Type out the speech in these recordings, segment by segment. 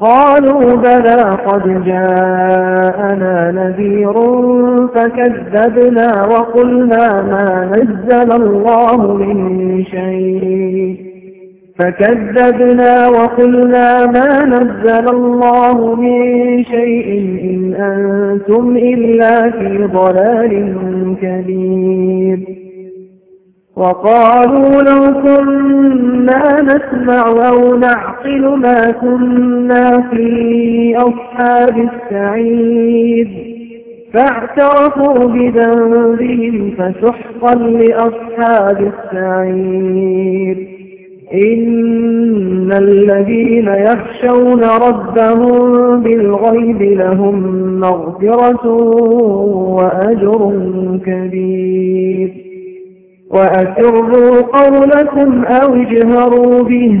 قالوا بلى قد جاءنا نذير فكذبنا وقلنا ما نزل الله من شيء. فكذبنا وقلنا ما نزل الله من شيء إن أنتم إلا في ضلال كبير. وقالوا لو كنا نسمع أو نعقل ما كنا في أصحاب السعيد فاعترفوا بذنبهم فسحقا لأصحاب السعير. إن الذين يخشون ربهم بالغيب لهم مغفرة وأجر كبير. وأسروا قولكم أو اجهروا به.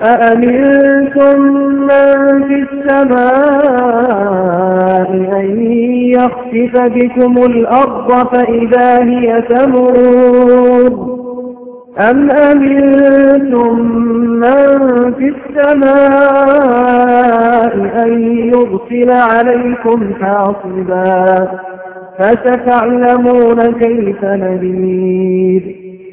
أأمنتم من في السماء أن يخسف بكم الأرض فإذا هي تمور أم أمنتم من في السماء أن يرسل عليكم حاصبا فستعلمون كيف نذير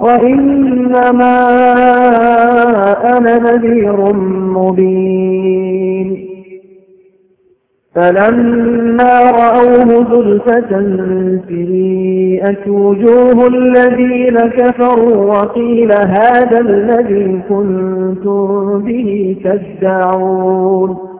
وإنما أنا نذير مبين. فلما رأوه زلفة سيئت وجوه الذين كفروا وقيل هذا الذي كنتم به تدعون.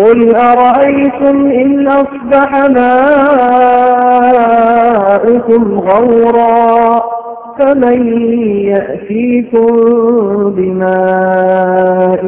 قل أرأيتم إن أصبح ماؤكم غورا فمن يأتيكم بماء